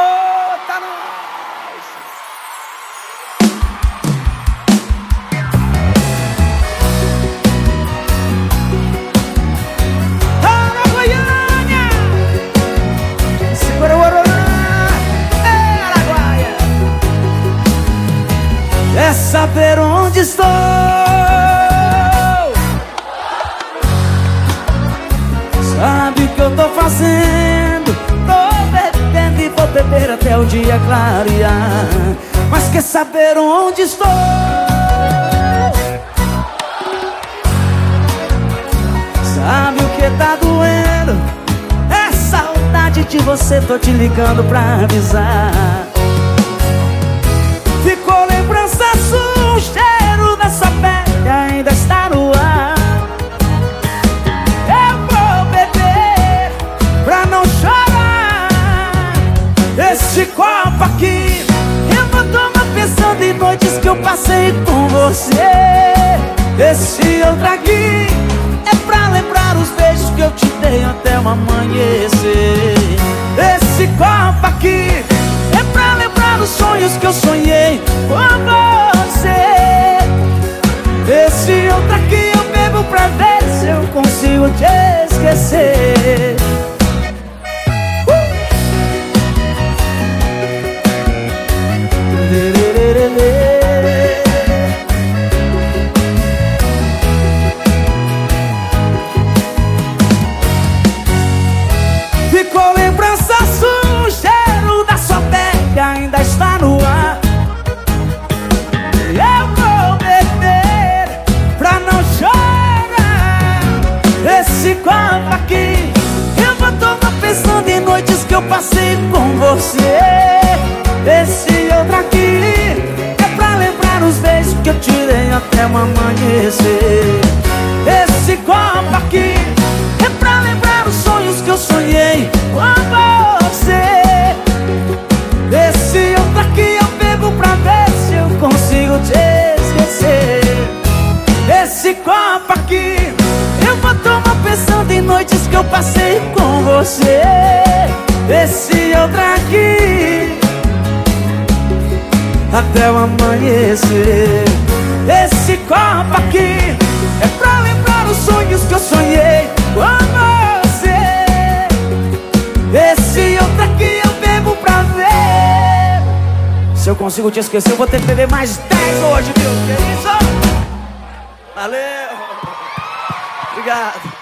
Oh, tá nós! Alô, Goiânia! Segura o ouro É, saber onde estou? Sabe o que eu tô fazendo? Até o dia clarear Mas quer saber onde estou? Sabe o que tá doendo? É saudade de você, tô te ligando pra avisar Ficou Esse copo aqui Eu vou tomar pensando em noites que eu passei com você. Esse outro aqui É pra lembrar os beijos que eu te dei até o amanhecer. Esse copo aqui É pra lembrar os sonhos que eu sonhei com você. Esse outro aqui eu bebo pra ver se eu consigo te esquecer Esse copo aqui. Eu vou tomar pensando em noites que eu passei com você. Esse outro aqui É pra lembrar os beijos que eu tirei até o amanhecer. Esse copo aqui É pra lembrar os sonhos que eu sonhei com você. Esse outro aqui eu bebo pra ver se eu consigo te esquecer. Esse copo aqui em noites que eu passei com você Esse outro aqui Até o amanhecer Esse copo aqui É pra lembrar os sonhos que eu sonhei com você Esse outro aqui eu bebo pra ver Se eu consigo te esquecer, eu vou ter que beber mais 10 hoje, viu? Que isso? Valeu! Obrigado!